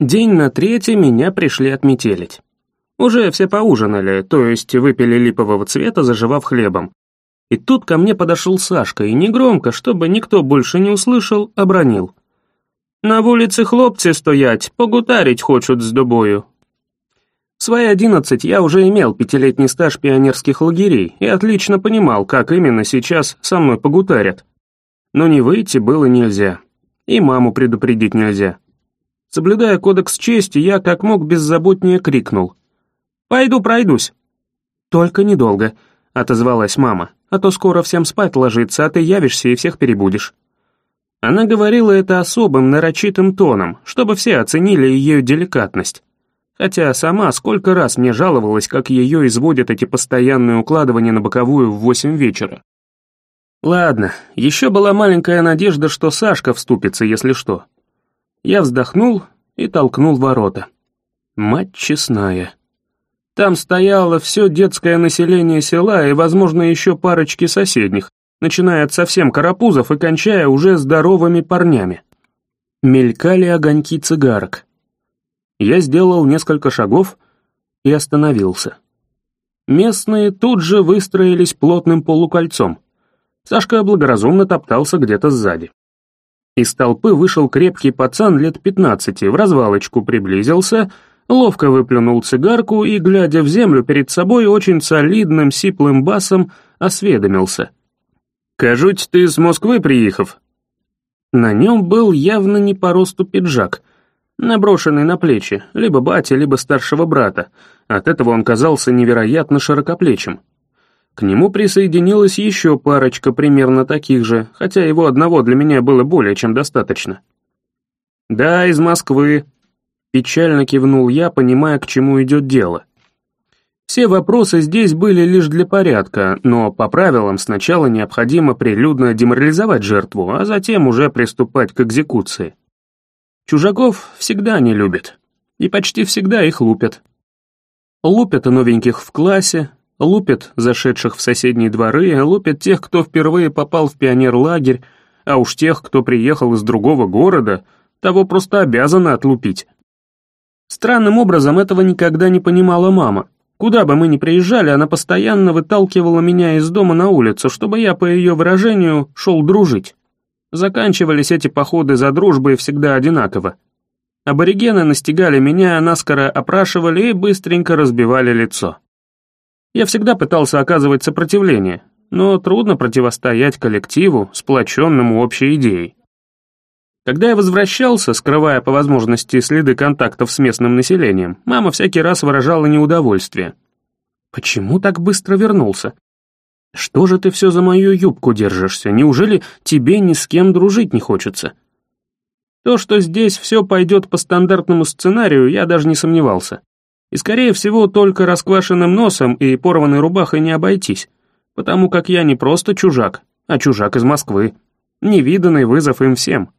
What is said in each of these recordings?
День на третий меня пришли отметелить. Уже все поужинали, то есть выпили липового цвета, заживав хлебом. И тут ко мне подошел Сашка и негромко, чтобы никто больше не услышал, обронил. «На вулице хлопцы стоять, погутарить хочут с добою». В свои одиннадцать я уже имел пятилетний стаж пионерских лагерей и отлично понимал, как именно сейчас со мной погутарят. Но не выйти было нельзя. И маму предупредить нельзя. Соблюдая кодекс чести, я как мог беззаботнее крикнул. «Пойду пройдусь». «Только недолго», — отозвалась мама, «а то скоро всем спать ложиться, а ты явишься и всех перебудешь». Она говорила это особым, нарочитым тоном, чтобы все оценили ее деликатность. Хотя сама сколько раз мне жаловалась, как ее изводят эти постоянные укладывания на боковую в восемь вечера. Ладно, еще была маленькая надежда, что Сашка вступится, если что. Я вздохнул и толкнул ворота. Мать честная. Там стояло все детское население села и, возможно, еще парочки соседних, начиная от совсем карапузов и кончая уже здоровыми парнями. Мелькали огоньки цигарок. Я сделал несколько шагов и остановился. Местные тут же выстроились плотным полукольцом. Сашка благоразумно топтался где-то сзади. Из толпы вышел крепкий пацан лет пятнадцати, в развалочку приблизился, ловко выплюнул цигарку и, глядя в землю перед собой, очень солидным сиплым басом осведомился. «Кажуть, ты с Москвы приехав?» На нем был явно не по росту пиджак, наброшенный на плечи, либо батя, либо старшего брата. От этого он казался невероятно широкоплечим. К нему присоединилась еще парочка примерно таких же, хотя его одного для меня было более чем достаточно. «Да, из Москвы», — печально кивнул я, понимая, к чему идет дело. Все вопросы здесь были лишь для порядка, но по правилам сначала необходимо прилюдно деморализовать жертву, а затем уже приступать к экзекуции. Чужаков всегда не любят, и почти всегда их лупят. Лупят новеньких в классе, Лупят зашедших в соседние дворы, лупят тех, кто впервые попал в пионерлагерь, а уж тех, кто приехал из другого города, того просто обязаны отлупить. Странным образом этого никогда не понимала мама. Куда бы мы ни приезжали, она постоянно выталкивала меня из дома на улицу, чтобы я, по ее выражению, шел дружить. Заканчивались эти походы за дружбой всегда одинаково. Аборигены настигали меня, наскоро опрашивали и быстренько разбивали лицо. Я всегда пытался оказывать сопротивление, но трудно противостоять коллективу, сплоченному общей идеей. Когда я возвращался, скрывая по возможности следы контактов с местным населением, мама всякий раз выражала неудовольствие. «Почему так быстро вернулся? Что же ты все за мою юбку держишься? Неужели тебе ни с кем дружить не хочется?» То, что здесь все пойдет по стандартному сценарию, я даже не сомневался. И, скорее всего, только расквашенным носом и порванной рубахой не обойтись, потому как я не просто чужак, а чужак из Москвы. Невиданный вызов им всем.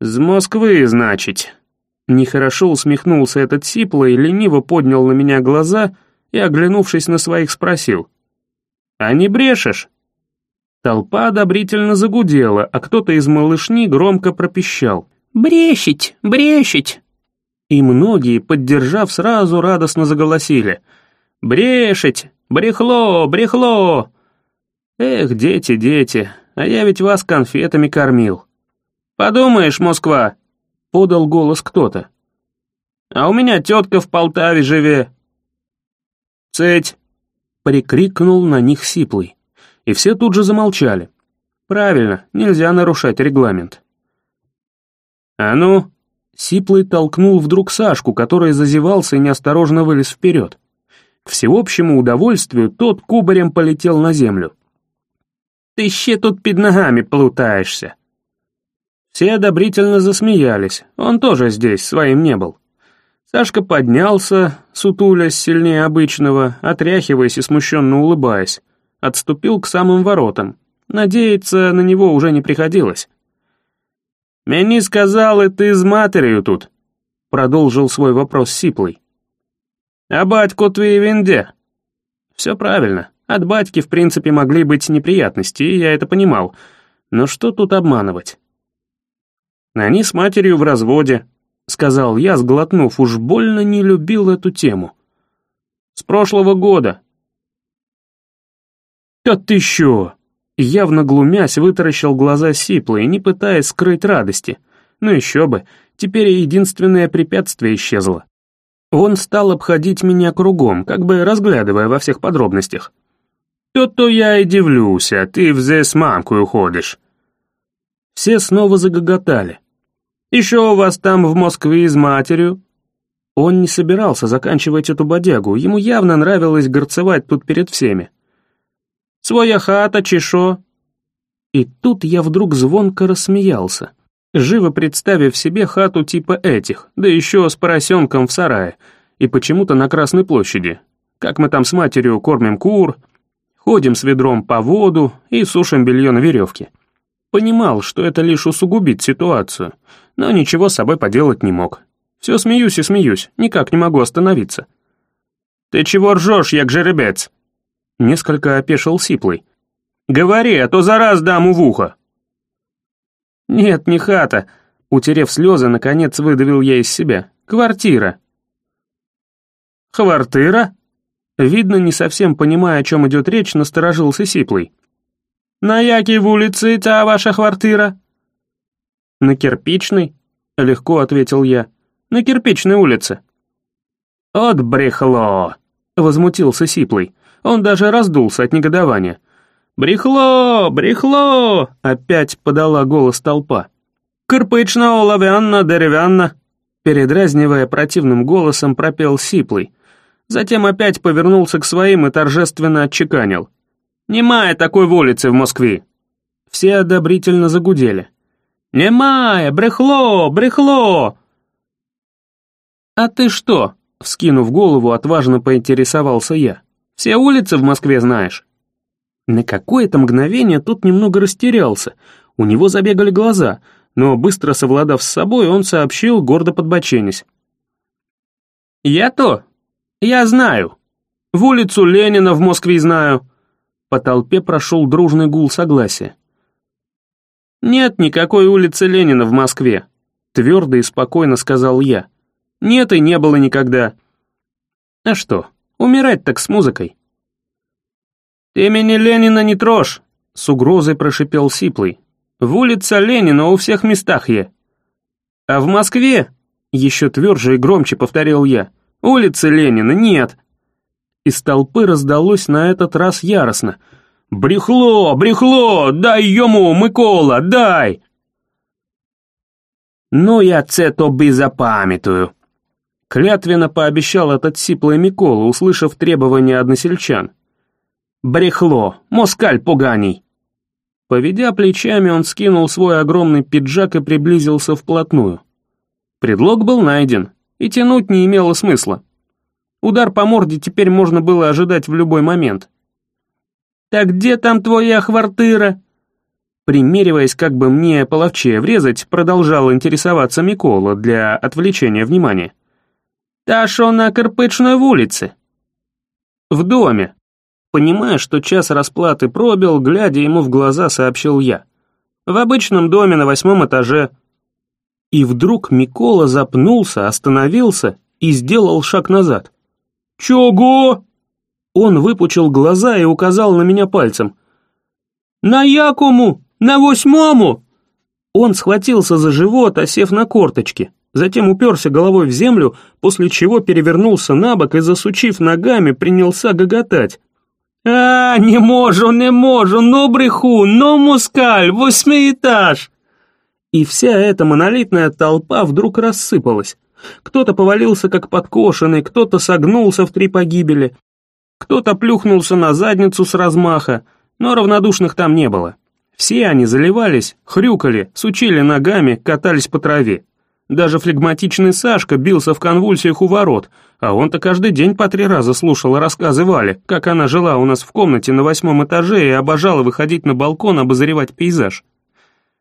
«С Москвы, значит?» Нехорошо усмехнулся этот сиплый, лениво поднял на меня глаза и, оглянувшись на своих, спросил. «А не брешешь?» Толпа одобрительно загудела, а кто-то из малышни громко пропищал. «Брещить! Брещить!» И многие, поддержав, сразу радостно заголосили. «Брешить! Брехло! Брехло!» «Эх, дети, дети, а я ведь вас конфетами кормил». «Подумаешь, Москва!» — подал голос кто-то. «А у меня тетка в Полтаве живе». «Цеть!» — прикрикнул на них Сиплый. И все тут же замолчали. «Правильно, нельзя нарушать регламент». «А ну, Сиплый толкнул вдруг Сашку, который зазевался и неосторожно вылез вперед. К всеобщему удовольствию тот кубарем полетел на землю. «Ты ще тут под ногами плутаешься!» Все одобрительно засмеялись, он тоже здесь, своим не был. Сашка поднялся, сутулясь сильнее обычного, отряхиваясь и смущенно улыбаясь, отступил к самым воротам. Надеяться на него уже не приходилось. «Мені сказали, ты с матерью тут», — продолжил свой вопрос Сиплый. «А батько твій він де?» «Все правильно. От батьки, в принципе, могли быть неприятности, и я это понимал. Но что тут обманывать?» Они с матерью в разводе. сказал я, сглотнув, уж больно не любил эту тему. «С прошлого года». «Да ты еще!» Явно глумясь, вытаращил глаза сиплые, не пытаясь скрыть радости. Ну еще бы, теперь единственное препятствие исчезло. Он стал обходить меня кругом, как бы разглядывая во всех подробностях. «То-то я и дивлюсь, а ты в с мамкой уходишь». Все снова загоготали. «Еще у вас там в Москве с матерью?» Он не собирался заканчивать эту бодягу, ему явно нравилось горцевать тут перед всеми. «Своя хата, чешо?» И тут я вдруг звонко рассмеялся живо представив себе хату типа этих, да еще с поросенком в сарае, и почему-то на Красной площади. Как мы там с матерью кормим кур, ходим с ведром по воду и сушим белье на веревке. Понимал, что это лишь усугубит ситуацию, но ничего с собой поделать не мог. Все смеюсь и смеюсь, никак не могу остановиться. «Ты чего ржешь, як жеребец?» Несколько опешил Сиплый. «Говори, а то за раз дам в ухо». «Нет, не хата», — утерев слезы, наконец выдавил я из себя. «Квартира». «Квартира?» Видно, не совсем понимая, о чем идет речь, насторожился Сиплый. «На якій улице та ваша квартира?» «На кирпичной», — легко ответил я. «На кирпичной улице». «От брехло!» — возмутился Сиплый. Он даже раздулся от негодования. «Брехло! Брехло!» — опять подала голос толпа. «Кирпична, оловянна, деревянна!» Передразнивая противным голосом, пропел Сиплый. Затем опять повернулся к своим и торжественно отчеканил. «Немая такой в улице в Москве!» Все одобрительно загудели. «Немая! Брехло! Брехло!» «А ты что?» — вскинув голову, отважно поинтересовался я. «Все улицы в Москве знаешь?» На какое-то мгновение тот немного растерялся, у него забегали глаза, но быстро совладав с собой, он сообщил, гордо подбоченясь. «Я-то? Я знаю. В улицу Ленина в Москве знаю». По толпе прошел дружный гул согласия. «Нет никакой улицы Ленина в Москве», — твердо и спокойно сказал я. «Нет и не было никогда». «А что, умирать так с музыкой?» «Ты имени Ленина не трожь!» — с угрозой прошипел Сиплый. «В улице Ленина у всех местах е». «А в Москве?» — еще тверже и громче повторил я. «Улицы Ленина нет!» Из толпы раздалось на этот раз яростно. «Брехло! Брехло! Дай ему, Микола, дай!» «Ну, я це тобі запам'ятаю!» Клятвенно пообещал этот сиплый Микола, услышав требования односельчан. Брехло, москаль поганий!» Поведя плечами, он скинул свой огромный пиджак и приблизился вплотную. Предлог был найден, и тянуть не имело смысла. Удар по морде теперь можно было ожидать в любой момент. «Так где там твоя квартира?» Примериваясь, как бы мне половчее врезать, продолжал интересоваться Микола для отвлечения внимания. «Та шо на Кирпичной улице?» «В доме», Понимая, что час расплаты пробил, глядя ему в глаза, сообщил я. «В обычном доме на восьмом этаже». И вдруг Микола запнулся, остановился и сделал шаг назад. «Чего?» Он выпучил глаза и указал на меня пальцем. «На якому? На восьмому?» Он схватился за живот, осев на корточки, затем уперся головой в землю, после чего перевернулся на бок и, засучив ногами, принялся гоготать. «А, не можу, не можу, но бреху, но мускаль, восьмиэтаж!» И вся эта монолитная толпа вдруг рассыпалась. Кто-то повалился как подкошенный, кто-то согнулся в три погибели, кто-то плюхнулся на задницу с размаха, но равнодушных там не было. Все они заливались, хрюкали, сучили ногами, катались по траве. Даже флегматичный Сашка бился в конвульсиях у ворот, а он-то каждый день по три раза слушал рассказы Вали, как она жила у нас в комнате на восьмом этаже и обожала выходить на балкон обозревать пейзаж.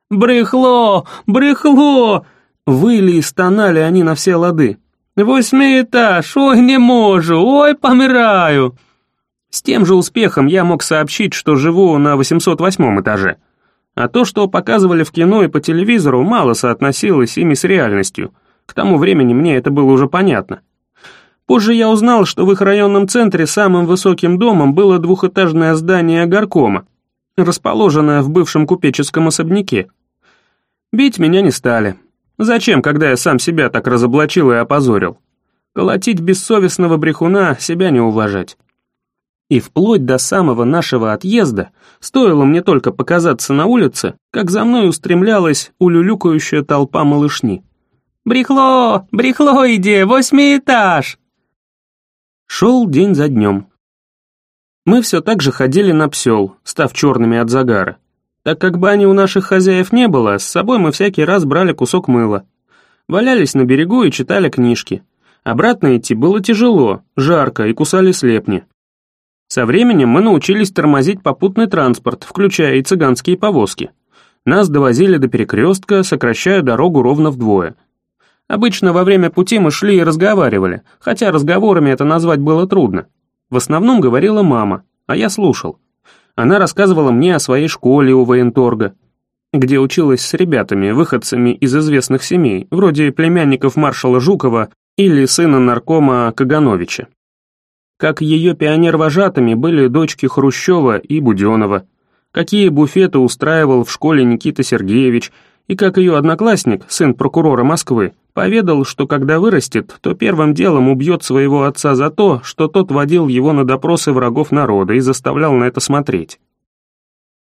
«Брехло! Брехло!» Выли и стонали они на все лады. «Восьмой этаж! Ой, не можу! Ой, помираю!» С тем же успехом я мог сообщить, что живу на 808 этаже. А то, что показывали в кино и по телевизору, мало соотносилось ими с реальностью. К тому времени мне это было уже понятно. Позже я узнал, что в их районном центре самым высоким домом было двухэтажное здание горкома, расположенное в бывшем купеческом особняке. Бить меня не стали. Зачем, когда я сам себя так разоблачил и опозорил? Колотить бессовестного брехуна, себя не уважать. И вплоть до самого нашего отъезда, стоило мне только показаться на улице, как за мной устремлялась улюлюкающая толпа малышни. «Брехло! Брехло иди! Восьмий этаж!» Шел день за днем. Мы все так же ходили на псел, став черными от загара. Так как бани у наших хозяев не было, с собой мы всякий раз брали кусок мыла. Валялись на берегу и читали книжки. Обратно идти было тяжело, жарко и кусали слепни. Со временем мы научились тормозить попутный транспорт, включая и цыганские повозки. Нас довозили до перекрестка, сокращая дорогу ровно вдвое. Обычно во время пути мы шли и разговаривали, хотя разговорами это назвать было трудно. В основном говорила мама, а я слушал. Она рассказывала мне о своей школе у военторга, где училась с ребятами, выходцами из известных семей, вроде племянников маршала Жукова или сына наркома Кагановича. Как ее пионер-вожатыми были дочки Хрущева и Буденова, какие буфеты устраивал в школе Никита Сергеевич, и как ее одноклассник, сын прокурора Москвы, поведал, что когда вырастет, то первым делом убьет своего отца за то, что тот водил его на допросы врагов народа и заставлял на это смотреть.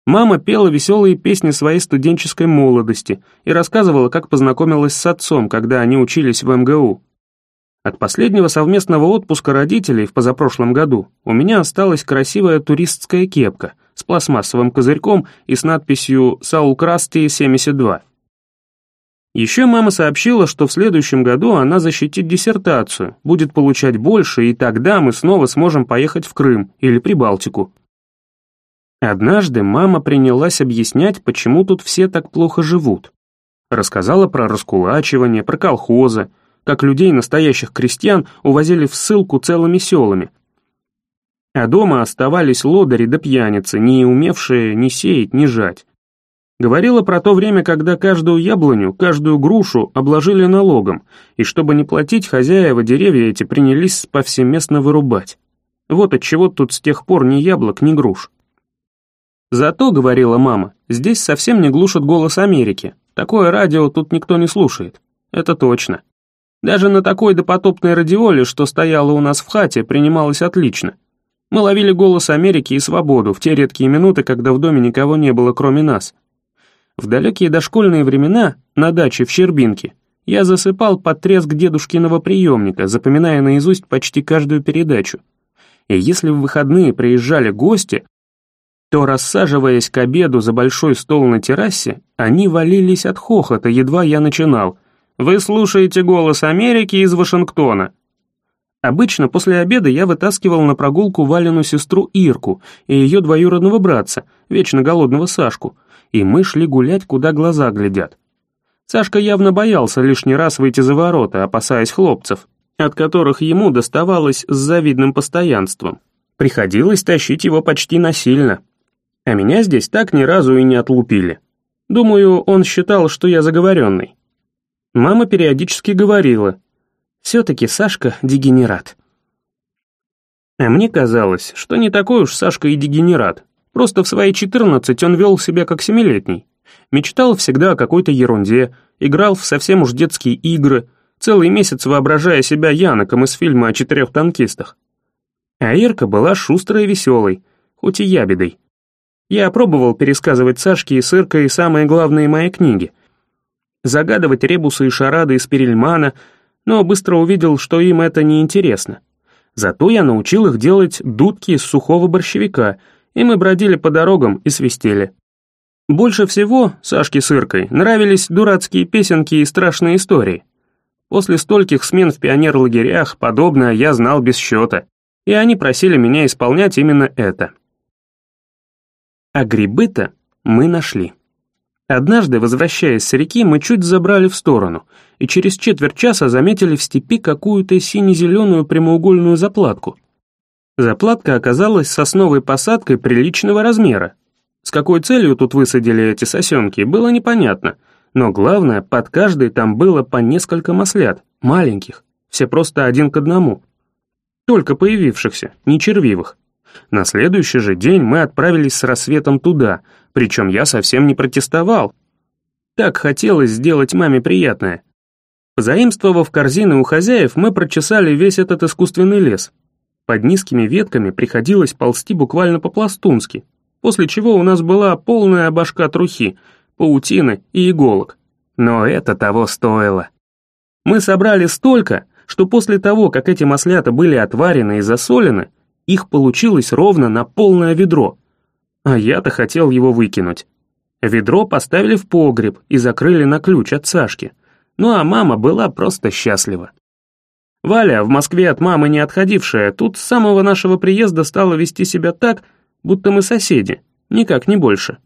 Мама пела веселые песни своей студенческой молодости и рассказывала, как познакомилась с отцом, когда они учились в МГУ. От последнего совместного отпуска родителей в позапрошлом году у меня осталась красивая туристская кепка с пластмассовым козырьком и с надписью «Саул Красти 72». Еще мама сообщила, что в следующем году она защитит диссертацию, будет получать больше, и тогда мы снова сможем поехать в Крым или Прибалтику. Однажды мама принялась объяснять, почему тут все так плохо живут. Рассказала про раскулачивание, про колхозы, как людей, настоящих крестьян, увозили в ссылку целыми селами. А дома оставались лодыри да пьяницы, не умевшие ни сеять, ни жать. Говорила про то время, когда каждую яблоню, каждую грушу обложили налогом, и чтобы не платить, хозяева деревья эти принялись повсеместно вырубать. Вот отчего тут с тех пор ни яблок, ни груш. Зато, говорила мама, здесь совсем не глушат голос Америки. Такое радио тут никто не слушает. Это точно. Даже на такой допотопной радиоле, что стояла у нас в хате, принималось отлично. Мы ловили голос Америки и свободу в те редкие минуты, когда в доме никого не было, кроме нас. В далекие дошкольные времена, на даче в Щербинке, я засыпал под треск дедушкиного приемника, запоминая наизусть почти каждую передачу. И если в выходные приезжали гости, то, рассаживаясь к обеду за большой стол на террасе, они валились от хохота, едва я начинал — вы слушаете голос Америки из Вашингтона. Обычно после обеда я вытаскивал на прогулку Валину сестру Ирку и ее двоюродного братца, вечно голодного Сашку, и мы шли гулять, куда глаза глядят. Сашка явно боялся лишний раз выйти за ворота, опасаясь хлопцев, от которых ему доставалось с завидным постоянством. Приходилось тащить его почти насильно. А меня здесь так ни разу и не отлупили. Думаю, он считал, что я заговоренный. Мама периодически говорила, «Все-таки Сашка дегенерат». А мне казалось, что не такой уж Сашка и дегенерат. Просто в свои 14 он вел себя как семилетний. Мечтал всегда о какой-то ерунде, играл в совсем уж детские игры, целый месяц воображая себя Яноком из фильма о четырех танкистах. А Ирка была шустрой и веселой, хоть и ябедой. Я пробовал пересказывать Сашке и с Иркой самые главные мои книги — загадывать ребусы и шарады из Перельмана, но быстро увидел, что им это не интересно. Зато я научил их делать дудки из сухого борщевика, и мы бродили по дорогам и свистели. Больше всего Сашке с Иркой нравились дурацкие песенки и страшные истории. После стольких смен в пионер-лагерях подобное я знал без счета, и они просили меня исполнять именно это. А грибы-то мы нашли. Однажды, возвращаясь с реки, мы чуть забрали в сторону, и через четверть часа заметили в степи какую-то сине-зеленую прямоугольную заплатку. Заплатка оказалась сосновой посадкой приличного размера. С какой целью тут высадили эти сосенки, было непонятно, Но главное, под каждой там было по несколько маслят, маленьких, все просто один к одному. Только появившихся, не червивых. На следующий же день мы отправились с рассветом туда, причем я совсем не протестовал. Так хотелось сделать маме приятное. Позаимствовав корзины у хозяев, мы прочесали весь этот искусственный лес. Под низкими ветками приходилось ползти буквально по-пластунски, после чего у нас была полная башка трухи, паутины и иголок. Но это того стоило. Мы собрали столько, что после того, как эти маслята были отварены и засолены, их получилось ровно на полное ведро. А я-то хотел его выкинуть. Ведро поставили в погреб и закрыли на ключ от Сашки. Ну а мама была просто счастлива. Валя, в Москве от мамы не отходившая, тут с самого нашего приезда стала вести себя так, будто мы соседи, никак не больше.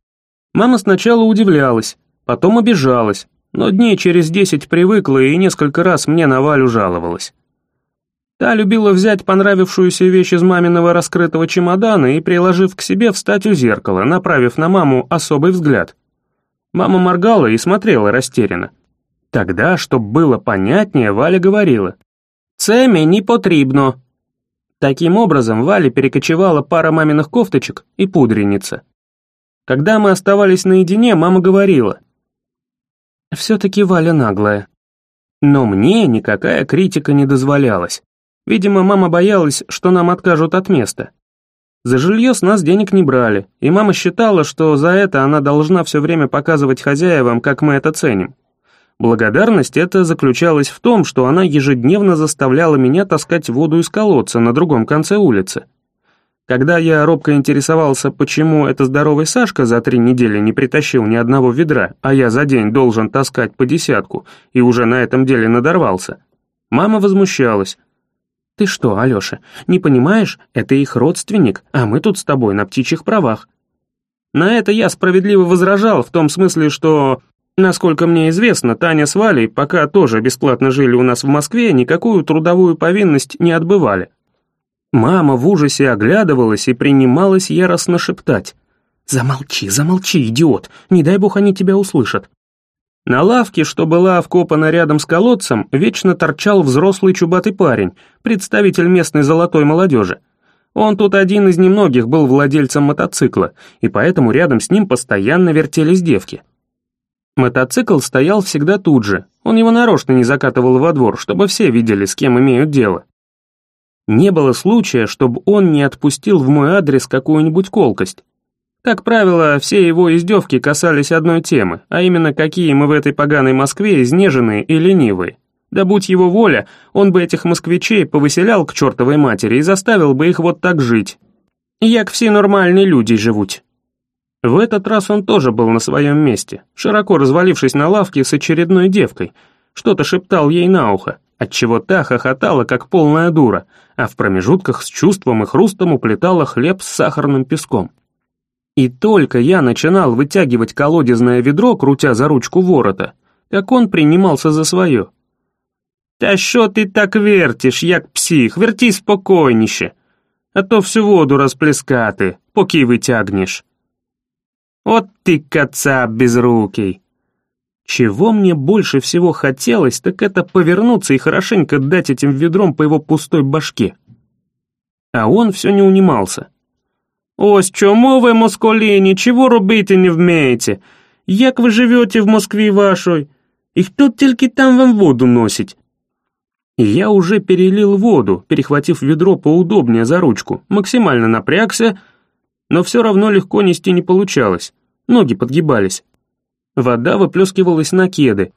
Мама сначала удивлялась, потом обижалась, но дней через десять привыкла и несколько раз мне на Валю жаловалась. Та любила взять понравившуюся вещь из маминого раскрытого чемодана и, приложив к себе, встать у зеркала, направив на маму особый взгляд. Мама моргала и смотрела растерянно. Тогда, чтобы было понятнее, Валя говорила. «Це мені потрібно». Таким образом, Вале перекочевала пара маминых кофточек и пудреница. Когда мы оставались наедине, мама говорила. «Все-таки Валя наглая». Но мне никакая критика не дозволялась. Видимо, мама боялась, что нам откажут от места. За жилье с нас денег не брали, и мама считала, что за это она должна все время показывать хозяевам, как мы это ценим. Благодарность эта заключалась в том, что она ежедневно заставляла меня таскать воду из колодца на другом конце улицы. Когда я робко интересовался, почему этот здоровый Сашка за три недели не притащил ни одного ведра, а я за день должен таскать по десятку, и уже на этом деле надорвался, мама возмущалась, «Ты что, Алёша, не понимаешь, это их родственник, а мы тут с тобой на птичьих правах». На это я справедливо возражал, в том смысле, что, насколько мне известно, Таня с Валей, пока тоже бесплатно жили у нас в Москве, никакую трудовую повинность не отбывали. Мама в ужасе оглядывалась и принималась яростно шептать. «Замолчи, замолчи, идиот, не дай бог они тебя услышат». На лавке, что была вкопана рядом с колодцем, вечно торчал взрослый чубатый парень, представитель местной золотой молодежи. Он тут один из немногих был владельцем мотоцикла, и поэтому рядом с ним постоянно вертелись девки. Мотоцикл стоял всегда тут же, он его нарочно не закатывал во двор, чтобы все видели, с кем имеют дело. Не было случая, чтобы он не отпустил в мой адрес какую-нибудь колкость. Как правило, все его издевки касались одной темы, а именно какие мы в этой поганой Москве изнеженные и ленивые. Да будь его воля, он бы этих москвичей повыселял к чертовой матери и заставил бы их вот так жить. Як все нормальные люди живут. В этот раз он тоже был на своем месте, широко развалившись на лавке с очередной девкой, что-то шептал ей на ухо, отчего та хохотала, как полная дура, а в промежутках с чувством и хрустом уплетала хлеб с сахарным песком. И только я начинал вытягивать колодезное ведро, крутя за ручку ворота, как он принимался за свое. «Та що ти так вертиш, як псих, верти спокойніше, а то всю воду розплескати, поки вытягнешь». «Вот ты кацап безрукий!» Чего мне больше всего хотелось, так это повернуться и хорошенько дать этим ведром по его пустой башке. А он все не унимался. Ось чому ви, москалі, нічого робити не вмієте? Як ви живете в Москві вашій? І хто тільки там вам воду носить? Я уже перелил воду, перехватив ведро поудобнее за ручку, максимально напрягся, но все равно легко нести не получалось, ноги подгибались. Вода выплескивалась на кеды,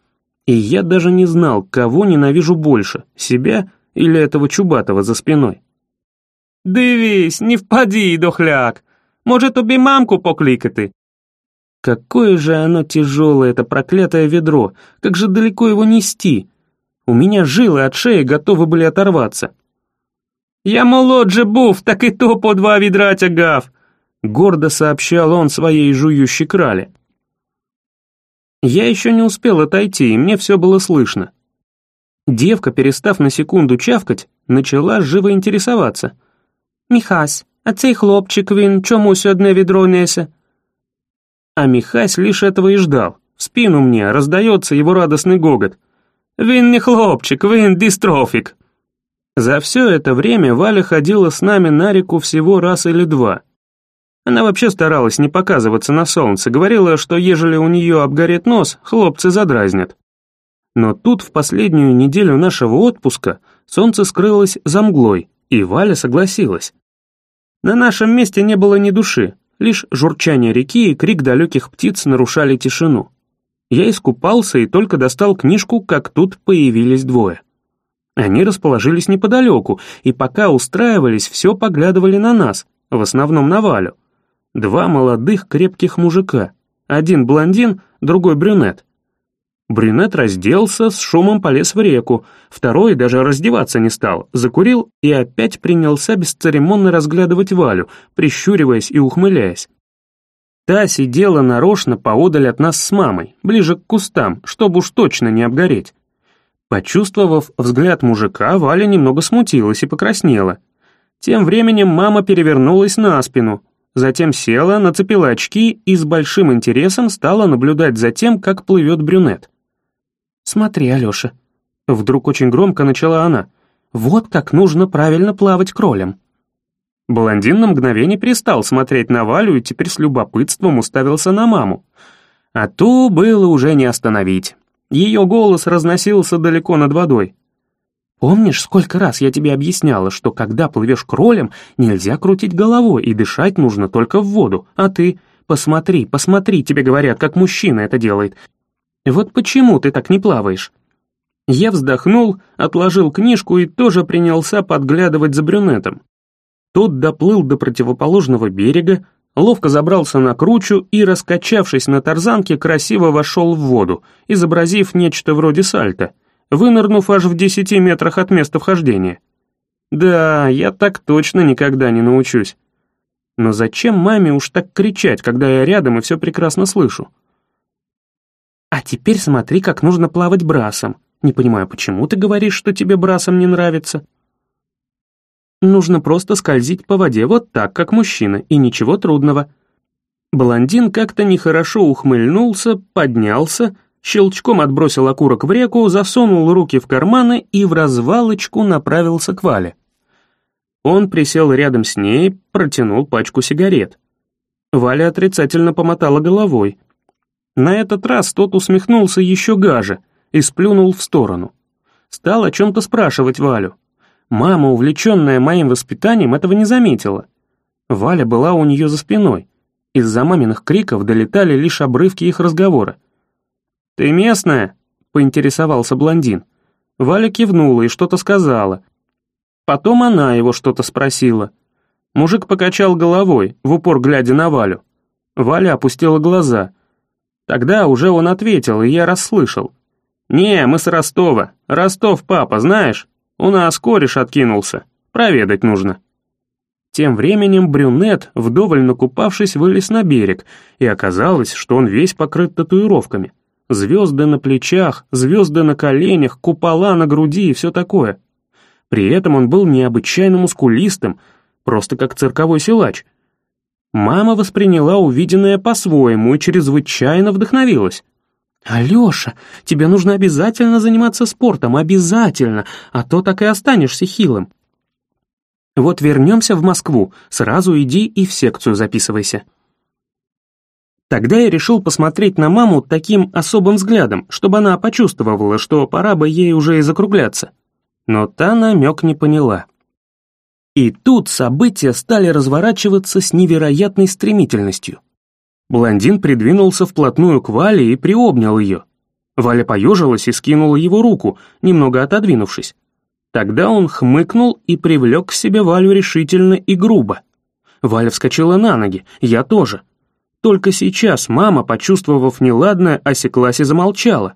и я даже не знал, кого ненавижу больше, себя или этого Чубатого за спиной. Дивись, не впади, дохляк. Може, тобі мамку покликати? Какое же оно тяжелое, это проклятое ведро, как же далеко его нести? У меня жилы от шеи готовы были оторваться. «Я молодже був, так и то по два ведра тягав», гордо сообщал он своей жующей крале. Я еще не успел отойти, и мне все было слышно. Девка, перестав на секунду чавкать, начала живо интересоваться. Міхась, а цей хлопчик він чомусь одне відро несе. А Михась лишь этого и ждал. В спину мне раздается его радостный гогот. «Вин не хлопчик, вин дистрофик!» За все это время Валя ходила с нами на реку всего раз или два. Она вообще старалась не показываться на солнце, говорила, что ежели у нее обгорит нос, хлопцы задразнят. Но тут в последнюю неделю нашего отпуска солнце скрылось за мглой, и Валя согласилась. На нашем месте не было ни души, лишь журчание реки и крик далеких птиц нарушали тишину. Я искупался и только достал книжку, как тут появились двое. Они расположились неподалеку, и пока устраивались, все поглядывали на нас, в основном на Валю. Два молодых крепких мужика, один блондин, другой брюнет. Брюнет разделся, с шумом полез в реку, второй даже раздеваться не стал, закурил и опять принялся бесцеремонно разглядывать Валю, прищуриваясь и ухмыляясь. Та сидела нарочно поодаль от нас с мамой, ближе к кустам, чтобы уж точно не обгореть. Почувствовав взгляд мужика, Валя немного смутилась и покраснела. Тем временем мама перевернулась на спину, затем села, нацепила очки и с большим интересом стала наблюдать за тем, как плывет брюнет. «Смотри, Алёша», — вдруг очень громко начала она, «вот как нужно правильно плавать кролем». Блондин на мгновение перестал смотреть на Валю и теперь с любопытством уставился на маму. А то было уже не остановить. Ее голос разносился далеко над водой. «Помнишь, сколько раз я тебе объясняла, что когда плывешь кролем, нельзя крутить головой и дышать нужно только в воду, а ты...» «Посмотри, посмотри, тебе говорят, как мужчина это делает. Вот почему ты так не плаваешь?» Я вздохнул, отложил книжку и тоже принялся подглядывать за брюнетом. Тот доплыл до противоположного берега, ловко забрался на кручу и, раскачавшись на тарзанке, красиво вошел в воду, изобразив нечто вроде сальто, вынырнув аж в десяти метрах от места вхождения. Да, я так точно никогда не научусь. Но зачем маме уж так кричать, когда я рядом и все прекрасно слышу? А теперь смотри, как нужно плавать брасом. Не понимаю, почему ты говоришь, что тебе брасом не нравится? Нужно просто скользить по воде вот так, как мужчина, и ничего трудного. Блондин как-то нехорошо ухмыльнулся, поднялся, щелчком отбросил окурок в реку, засунул руки в карманы и в развалочку направился к Вале. Он присел рядом с ней, протянул пачку сигарет. Валя отрицательно помотала головой. На этот раз тот усмехнулся еще гаже и сплюнул в сторону. Стал о чем-то спрашивать Валю. Мама, увлеченная моим воспитанием, этого не заметила. Валя была у нее за спиной. Из-за маминых криков долетали лишь обрывки их разговора. «Ты местная?» — поинтересовался блондин. Валя кивнула и что-то сказала. Потом она его что-то спросила. Мужик покачал головой, в упор глядя на Валю. Валя опустила глаза. Тогда уже он ответил, и я расслышал. «Не, мы с Ростова. Ростов, папа, знаешь?» У нас кореш откинулся. Проведать нужно». Тем временем брюнет, вдоволь накупавшись, вылез на берег, и оказалось, что он весь покрыт татуировками. Звезды на плечах, звезды на коленях, купола на груди и все такое. При этом он был необычайно мускулистым, просто как цирковой силач. Мама восприняла увиденное по-своему и чрезвычайно вдохновилась. «Алеша, тебе нужно обязательно заниматься спортом, обязательно, а то так и останешься хилым». «Вот вернемся в Москву, сразу иди и в секцию записывайся». Тогда я решил посмотреть на маму таким особым взглядом, чтобы она почувствовала, что пора бы ей уже и закругляться. Но та намек не поняла. И тут события стали разворачиваться с невероятной стремительностью. Блондин придвинулся вплотную к Вале и приобнял ее. Валя поежилась и скинула его руку, немного отодвинувшись. Тогда он хмыкнул и привлек к себе Валю решительно и грубо. Валя вскочила на ноги, я тоже. Только сейчас мама, почувствовав неладное, осеклась и замолчала.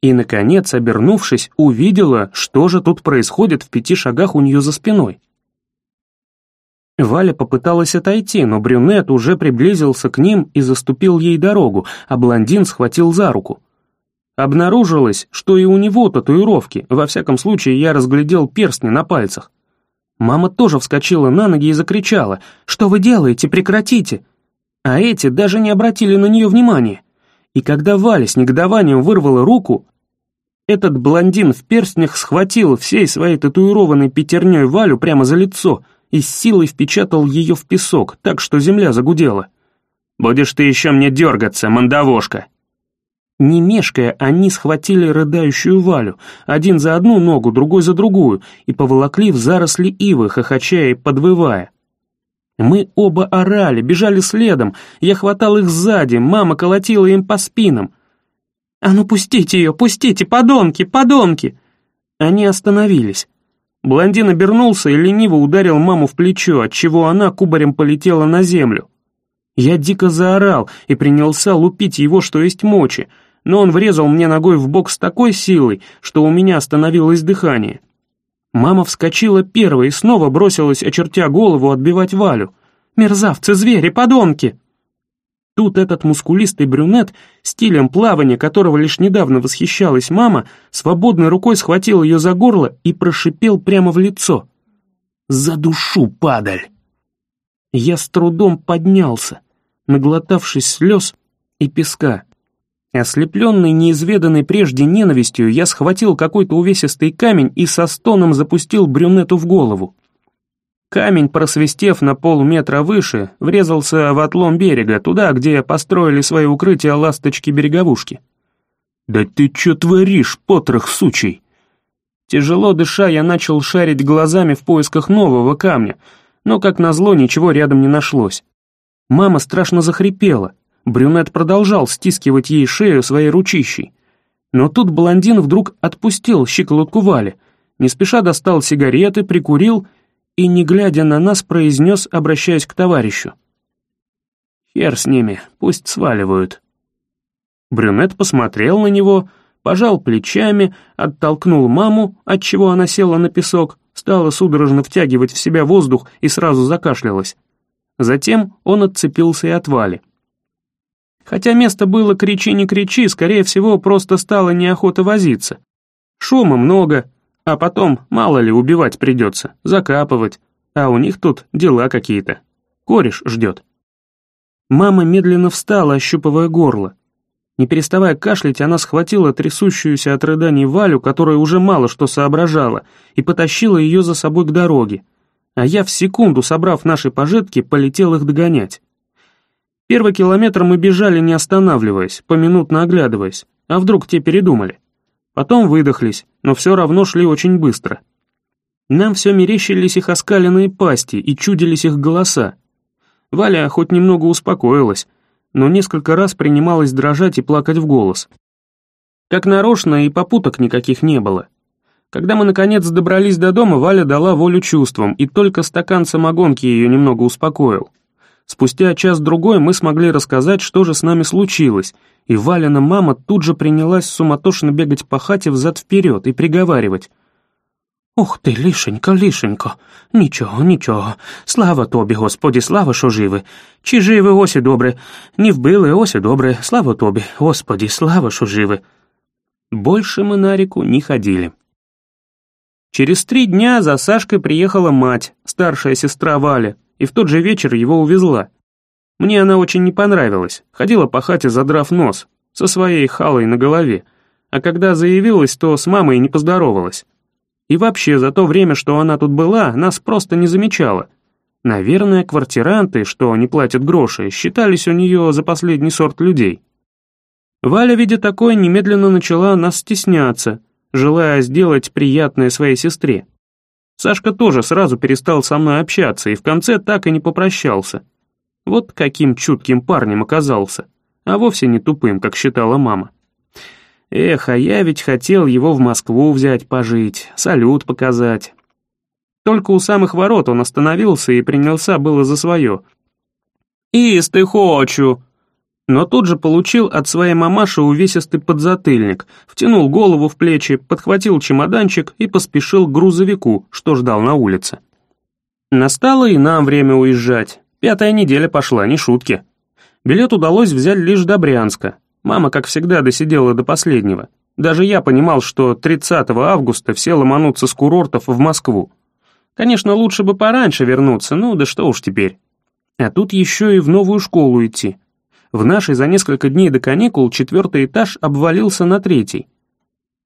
И, наконец, обернувшись, увидела, что же тут происходит в пяти шагах у нее за спиной. Валя попыталась отойти, но брюнет уже приблизился к ним и заступил ей дорогу, а блондин схватил за руку. Обнаружилось, что и у него татуировки, во всяком случае я разглядел перстни на пальцах. Мама тоже вскочила на ноги и закричала «Что вы делаете? Прекратите!» А эти даже не обратили на нее внимания. И когда Валя с негодованием вырвала руку, этот блондин в перстнях схватил всей своей татуированной пятерней Валю прямо за лицо и с силой впечатал ее в песок, так что земля загудела. «Будешь ты еще мне дергаться, мандавошка!» Не мешкая, они схватили рыдающую Валю, один за одну ногу, другой за другую, и поволокли в заросли ивы, хохоча и подвывая. Мы оба орали, бежали следом, я хватал их сзади, мама колотила им по спинам. «А ну пустите ее, пустите, подонки, подонки!» Они остановились. Блондин обернулся и лениво ударил маму в плечо, отчего она кубарем полетела на землю. Я дико заорал и принялся лупить его, что есть мочи, но он врезал мне ногой в бок с такой силой, что у меня остановилось дыхание. Мама вскочила первой и снова бросилась, очертя голову, отбивать Валю. «Мерзавцы, звери, подонки!» Тут этот мускулистый брюнет, стилем плавания которого лишь недавно восхищалась мама, свободной рукой схватил ее за горло и прошипел прямо в лицо. «За душу, падаль!» Я с трудом поднялся, наглотавшись слез и песка. Ослепленный неизведанной прежде ненавистью, я схватил какой-то увесистый камень и со стоном запустил брюнету в голову. Камень, просвистев на полметра выше, врезался в отлом берега, туда, где построили свои укрытия ласточки-береговушки. «Да ты чё творишь, потрох сучий?» Тяжело дыша, я начал шарить глазами в поисках нового камня, но, как назло, ничего рядом не нашлось. Мама страшно захрипела, брюнет продолжал стискивать ей шею своей ручищей. Но тут блондин вдруг отпустил щиколотку Вали, не спеша достал сигареты, прикурил и, не глядя на нас, произнес, обращаясь к товарищу. «Хер с ними, пусть сваливают». Брюнет посмотрел на него, пожал плечами, оттолкнул маму, отчего она села на песок, стала судорожно втягивать в себя воздух и сразу закашлялась. Затем он отцепился и от Вали. Хотя место было кричи не кричи, скорее всего, просто стало неохота возиться. Шума много, а потом, мало ли, убивать придется, закапывать, а у них тут дела какие-то. Кореш ждет. Мама медленно встала, ощупывая горло. Не переставая кашлять, она схватила трясущуюся от рыданий Валю, которая уже мало что соображала, и потащила ее за собой к дороге. А я в секунду, собрав наши пожитки, полетел их догонять. Первый километр мы бежали, не останавливаясь, поминутно оглядываясь, а вдруг те передумали. Потом выдохлись, но все равно шли очень быстро. Нам все мерещились их оскаленные пасти и чудились их голоса. Валя хоть немного успокоилась, но несколько раз принималась дрожать и плакать в голос. Как нарочно и попуток никаких не было. Когда мы наконец добрались до дома, Валя дала волю чувствам, и только стакан самогонки ее немного успокоил. Спустя час-другой мы смогли рассказать, что же с нами случилось, и Валина мама тут же принялась суматошно бегать по хате взад-вперед и приговаривать. «Ух ти, лишенько, лишенько, нічого, нічого, слава тобі, Господі, слава, що живи. Чи живи, ось і добре, не вбили, ось і добре, слава тобі, Господи, слава, що живи». Больше мы на реку не ходили. Через три дня за Сашкой приехала мать, старшая сестра Валя, и в тот же вечер его увезла. Мне она очень не понравилась, ходила по хате, задрав нос, со своей халой на голове, а когда заявилась, то с мамой не поздоровалась. И вообще, за то время, что она тут была, нас просто не замечала. Наверное, квартиранты, что не платят гроши, считались у нее за последний сорт людей. Валя, видя такое, немедленно начала нас стесняться, желая сделать приятное своей сестре. Сашка тоже сразу перестал со мной общаться и в конце так и не попрощался. Вот каким чутким парнем оказался, а вовсе не тупым, как считала мама. Эх, а я ведь хотел его в Москву взять пожить, салют показать. Только у самых ворот он остановился и принялся было за свое. «Исты хочу!» Но тут же получил от своей мамаши увесистый подзатыльник, втянул голову в плечи, подхватил чемоданчик и поспешил к грузовику, что ждал на улице. Настало и нам время уезжать. Пятая неделя пошла, не шутки. Билет удалось взять лишь до Брянска. Мама, как всегда, досидела до последнего. Даже я понимал, что 30 августа все ломанутся с курортов в Москву. Конечно, лучше бы пораньше вернуться, ну да что уж теперь. А тут еще и в новую школу идти. В нашей за несколько дней до каникул четвертый этаж обвалился на третий.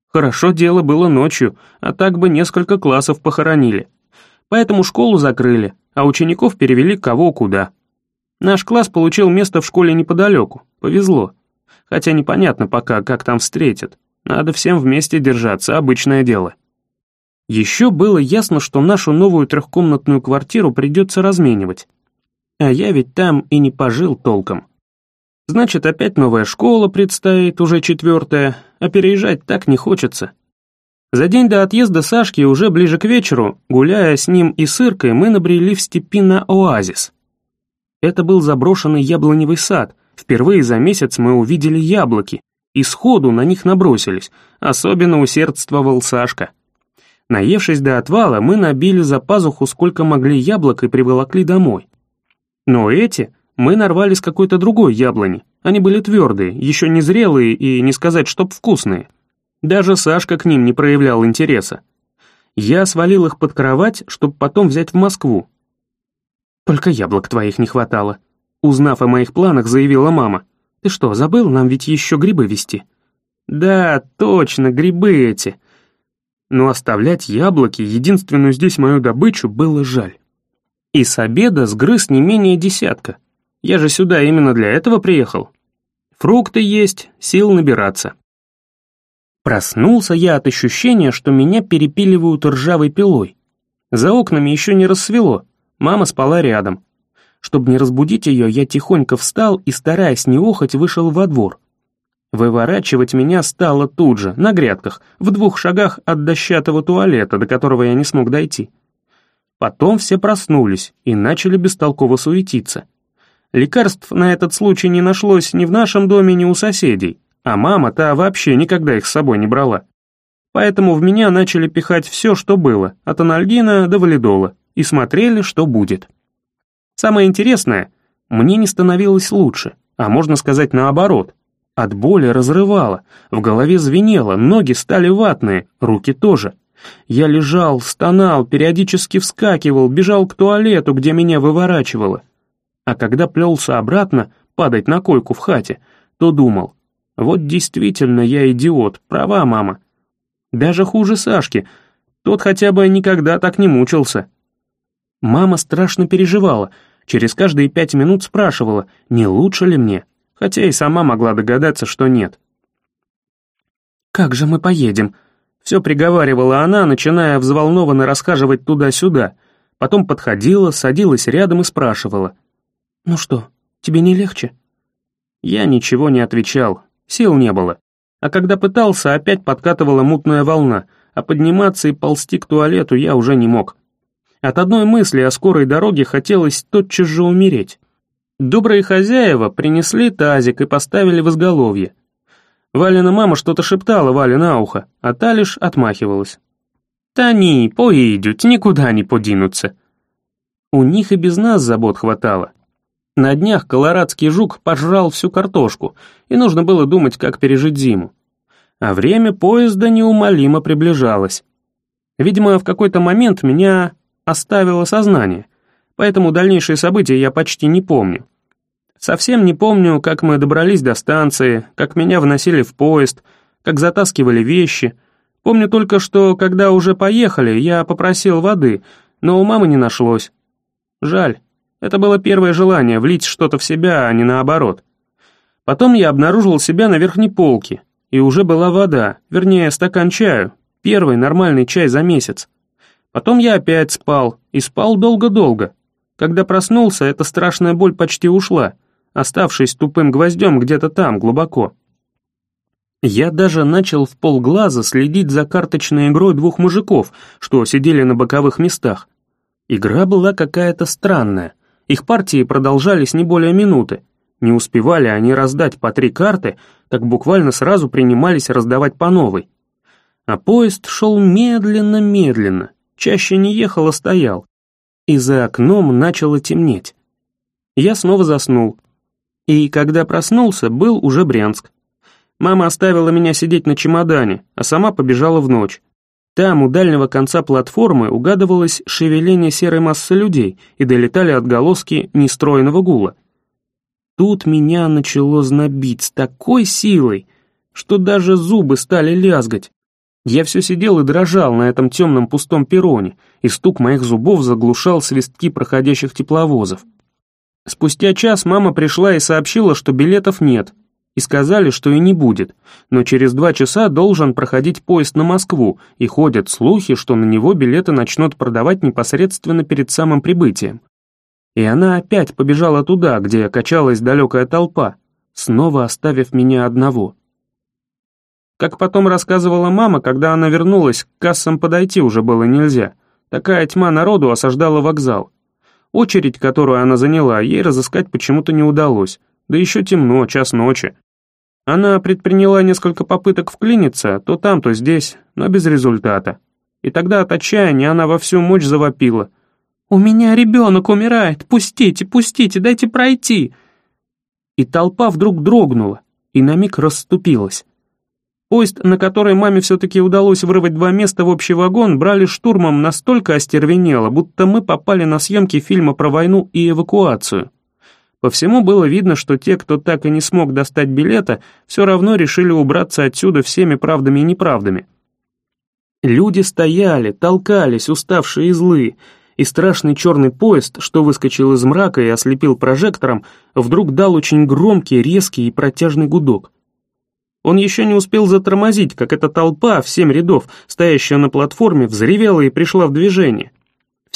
Хорошо дело было ночью, а так бы несколько классов похоронили. Поэтому школу закрыли, а учеников перевели кого куда. Наш класс получил место в школе неподалеку, повезло. Хотя непонятно пока, как там встретят. Надо всем вместе держаться, обычное дело. Еще было ясно, что нашу новую трехкомнатную квартиру придется разменивать. А я ведь там и не пожил толком. Значит, опять новая школа предстоит, уже четвертая, а переезжать так не хочется. За день до отъезда Сашки, уже ближе к вечеру, гуляя с ним и сыркой, мы набрели в степи на оазис. Это был заброшенный яблоневый сад. Впервые за месяц мы увидели яблоки, и сходу на них набросились, особенно усердствовал Сашка. Наевшись до отвала, мы набили за пазуху сколько могли яблок и приволокли домой. Но эти мы нарвали с какой-то другой яблони. Они были твердые, еще не зрелые и не сказать, чтоб вкусные. Даже Сашка к ним не проявлял интереса. Я свалил их под кровать, чтобы потом взять в Москву. Только яблок твоих не хватало. Узнав о моих планах, заявила мама. Ты что, забыл, нам ведь еще грибы вести? Да, точно, грибы эти. Но оставлять яблоки, единственную здесь мою добычу, было жаль. И с обеда сгрыз не менее десятка. Я же сюда именно для этого приехал. Фрукты есть, сил набираться. Проснулся я от ощущения, что меня перепиливают ржавой пилой. За окнами еще не рассвело, мама спала рядом. Чтобы не разбудить ее, я тихонько встал и, стараясь не охоть, вышел во двор. Выворачивать меня стало тут же, на грядках, в двух шагах от дощатого туалета, до которого я не смог дойти. Потом все проснулись и начали бестолково суетиться. Лекарств на этот случай не нашлось ни в нашем доме, ни у соседей, а мама-то вообще никогда их с собой не брала. Поэтому в меня начали пихать все, что было, от анальгина до валидола, и смотрели, что будет. Самое интересное, мне не становилось лучше, а можно сказать наоборот. От боли разрывало, в голове звенело, ноги стали ватные, руки тоже. Я лежал, стонал, периодически вскакивал, бежал к туалету, где меня выворачивало. А когда плелся обратно, падать на койку в хате, то думал, вот действительно я идиот, права мама. Даже хуже Сашки, тот хотя бы никогда так не мучился. Мама страшно переживала, через каждые пять минут спрашивала, не лучше ли мне, хотя и сама могла догадаться, что нет. «Как же мы поедем?» Все приговаривала она, начиная взволнованно расхаживать туда-сюда, потом подходила, садилась рядом и спрашивала. «Ну что, тебе не легче?» Я ничего не отвечал, сил не было. А когда пытался, опять подкатывала мутная волна, а подниматься и ползти к туалету я уже не мог. От одной мысли о скорой дороге хотелось тотчас же умереть. Добрые хозяева принесли тазик и поставили в изголовье. Валина мама что-то шептала Вале на ухо, а та лишь отмахивалась. «Та ні, поїдуть, никуда не подинутся». У них и без нас забот хватало. На днях колорадский жук пожрал всю картошку, и нужно было думать, как пережить зиму. А время поезда неумолимо приближалось. Видимо, в какой-то момент меня оставило сознание, поэтому дальнейшие события я почти не помню. Совсем не помню, как мы добрались до станции, как меня вносили в поезд, как затаскивали вещи. Помню только, что, когда уже поехали, я попросил воды, но у мамы не нашлось. Жаль. Это было первое желание — влить что-то в себя, а не наоборот. Потом я обнаружил себя на верхней полке, и уже была вода, вернее, стакан чаю, первый нормальный чай за месяц. Потом я опять спал, и спал долго-долго. Когда проснулся, эта страшная боль почти ушла — оставшись тупым гвоздем где-то там, глубоко. Я даже начал в полглаза следить за карточной игрой двух мужиков, что сидели на боковых местах. Игра была какая-то странная. Их партии продолжались не более минуты. Не успевали они раздать по три карты, как буквально сразу принимались раздавать по новой. А поезд шел медленно-медленно, чаще не ехал, а стоял. И за окном начало темнеть. Я снова заснул, и когда проснулся, был уже Брянск. Мама оставила меня сидеть на чемодане, а сама побежала в ночь. Там, у дальнего конца платформы, угадывалось шевеление серой массы людей и долетали отголоски нестроенного гула. тут меня начало знобить с такой силой, что даже зубы стали лязгать. Я все сидел и дрожал на этом темном пустом перроне, и стук моих зубов заглушал свистки проходящих тепловозов. Спустя час мама пришла и сообщила, что билетов нет, и сказали, что и не будет, но через два часа должен проходить поезд на Москву, и ходят слухи, что на него билеты начнут продавать непосредственно перед самым прибытием. И она опять побежала туда, где качалась далекая толпа, снова оставив меня одного. Как потом рассказывала мама, когда она вернулась, к кассам подойти уже было нельзя. Такая тьма народу осаждала вокзал. Очередь, которую она заняла, ей разыскать почему-то не удалось. Да еще темно, час ночи. Она предприняла несколько попыток вклиниться, то там, то здесь, но без результата. И тогда от отчаяния она во всю мощь завопила. «У меня ребенок умирает! Пустите, пустите, дайте пройти!» И толпа вдруг дрогнула и на миг расступилась. Поезд, на который маме все-таки удалось вырвать два места в общий вагон, брали штурмом настолько остервенело, будто мы попали на съемки фильма про войну и эвакуацию. По всему было видно, что те, кто так и не смог достать билета, все равно решили убраться отсюда всеми правдами и неправдами. Люди стояли, толкались, уставшие и злые, и страшный черный поезд, что выскочил из мрака и ослепил прожектором, вдруг дал очень громкий, резкий и протяжный гудок. Он еще не успел затормозить, как эта толпа в семь рядов, стоящая на платформе, взревела и пришла в движение.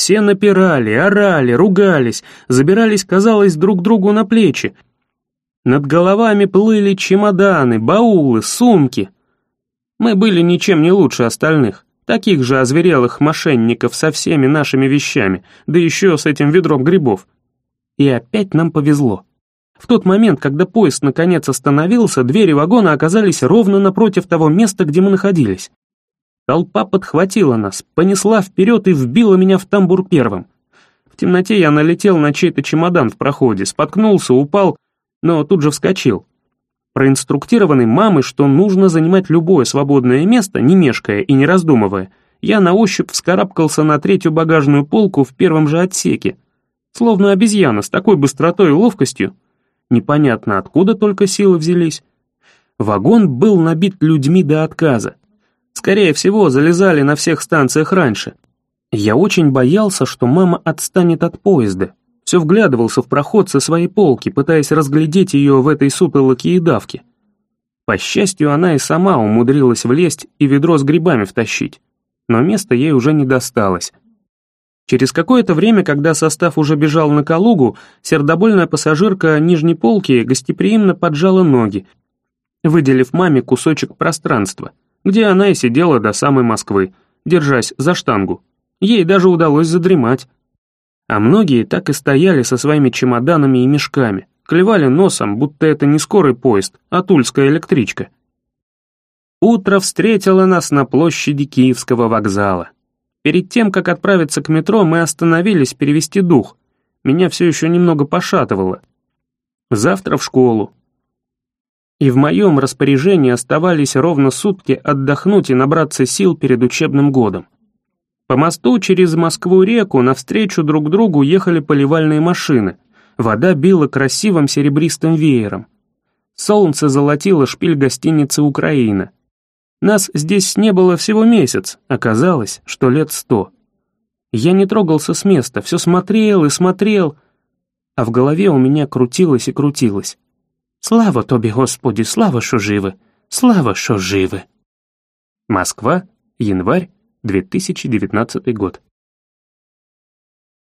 Все напирали, орали, ругались, забирались, казалось, друг другу на плечи. Над головами плыли чемоданы, баулы, сумки. Мы были ничем не лучше остальных, таких же озверелых мошенников со всеми нашими вещами, да еще с этим ведром грибов. И опять нам повезло. В тот момент, когда поезд наконец остановился, двери вагона оказались ровно напротив того места, где мы находились. Толпа подхватила нас, понесла вперед и вбила меня в тамбур первым. В темноте я налетел на чей-то чемодан в проходе, споткнулся, упал, но тут же вскочил. Проинструктированный мамой, что нужно занимать любое свободное место, не мешкая и не раздумывая, я на ощупь вскарабкался на третью багажную полку в первом же отсеке. Словно обезьяна, с такой быстротой и ловкостью. Непонятно, откуда только силы взялись. Вагон был набит людьми до отказа. Скорее всего, залезали на всех станциях раньше. Я очень боялся, что мама отстанет от поезда. Все вглядывался в проход со своей полки, пытаясь разглядеть ее в этой сутолоке и давке. По счастью, она и сама умудрилась влезть и ведро с грибами втащить. Но места ей уже не досталось. Через какое-то время, когда состав уже бежал на Калугу, сердобольная пассажирка нижней полки гостеприимно поджала ноги, выделив маме кусочек пространства — где она и сидела до самой Москвы, держась за штангу. Ей даже удалось задремать. А многие так и стояли со своими чемоданами и мешками, клевали носом, будто это не скорый поезд, а тульская электричка. Утро встретило нас на площади Киевского вокзала. Перед тем, как отправиться к метро, мы остановились перевести дух. Меня все еще немного пошатывало. Завтра в школу, и в моем распоряжении оставались ровно сутки отдохнуть и набраться сил перед учебным годом. По мосту через Москву-реку навстречу друг другу ехали поливальные машины, вода била красивым серебристым веером. Солнце золотило шпиль гостиницы «Украина». Нас здесь не было всего месяц, оказалось, что лет сто. Я не трогался с места, все смотрел и смотрел, а в голове у меня крутилось и крутилось. Слава тобі, Господи, слава, що живе, слава, що живе. Москва, январь 2019 год.